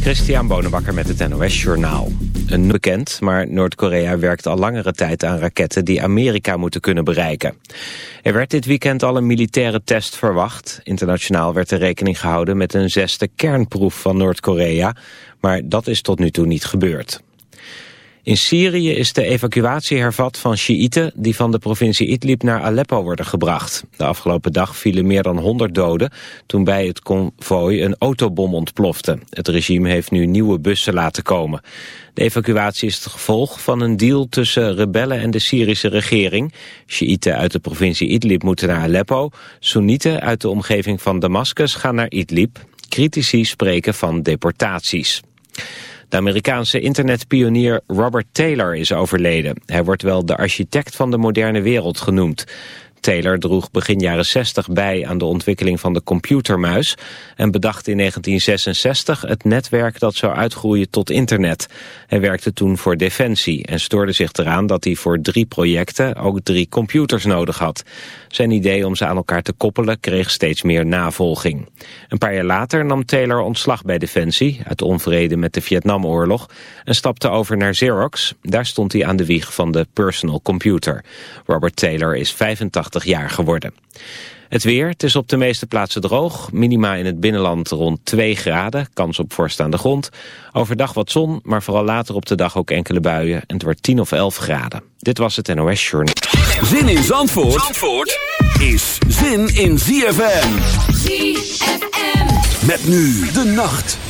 Christian Bonenbakker met het NOS Journaal. Een bekend, maar Noord-Korea werkt al langere tijd aan raketten die Amerika moeten kunnen bereiken. Er werd dit weekend al een militaire test verwacht. Internationaal werd er rekening gehouden met een zesde kernproef van Noord-Korea, maar dat is tot nu toe niet gebeurd. In Syrië is de evacuatie hervat van Sjiïten die van de provincie Idlib naar Aleppo worden gebracht. De afgelopen dag vielen meer dan 100 doden toen bij het konvooi een autobom ontplofte. Het regime heeft nu nieuwe bussen laten komen. De evacuatie is het gevolg van een deal tussen rebellen en de Syrische regering. Sjiïten uit de provincie Idlib moeten naar Aleppo. Soenieten uit de omgeving van Damascus gaan naar Idlib. Critici spreken van deportaties. De Amerikaanse internetpionier Robert Taylor is overleden. Hij wordt wel de architect van de moderne wereld genoemd. Taylor droeg begin jaren 60 bij aan de ontwikkeling van de computermuis... en bedacht in 1966 het netwerk dat zou uitgroeien tot internet. Hij werkte toen voor Defensie en stoorde zich eraan dat hij voor drie projecten ook drie computers nodig had. Zijn idee om ze aan elkaar te koppelen kreeg steeds meer navolging. Een paar jaar later nam Taylor ontslag bij Defensie... uit onvrede met de Vietnamoorlog... en stapte over naar Xerox. Daar stond hij aan de wieg van de personal computer. Robert Taylor is 85 jaar geworden. Het weer, het is op de meeste plaatsen droog. Minima in het binnenland rond 2 graden, kans op vorst aan de grond. Overdag wat zon, maar vooral later op de dag ook enkele buien. En het wordt 10 of 11 graden. Dit was het NOS Journal. Zin in Zandvoort, Zandvoort is zin in ZFM. ZFM. Met nu de nacht.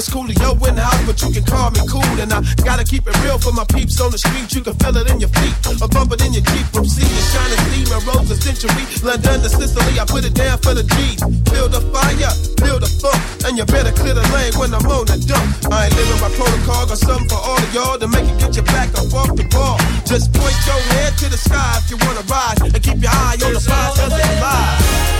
It's cool Coolio in the house, but you can call me cool. And I gotta keep it real for my peeps on the street. You can feel it in your feet, or bump it in your Jeep. From sea to shining steam and rose a century. London to Sicily, I put it down for the G's. Build a fire, build a funk, and you better clear the lane when I'm on the dump. I ain't living by protocol, got something for all of y'all to make it get your back up off the ball. Just point your head to the sky if you wanna rise, and keep your eye on the prize, cause it's live.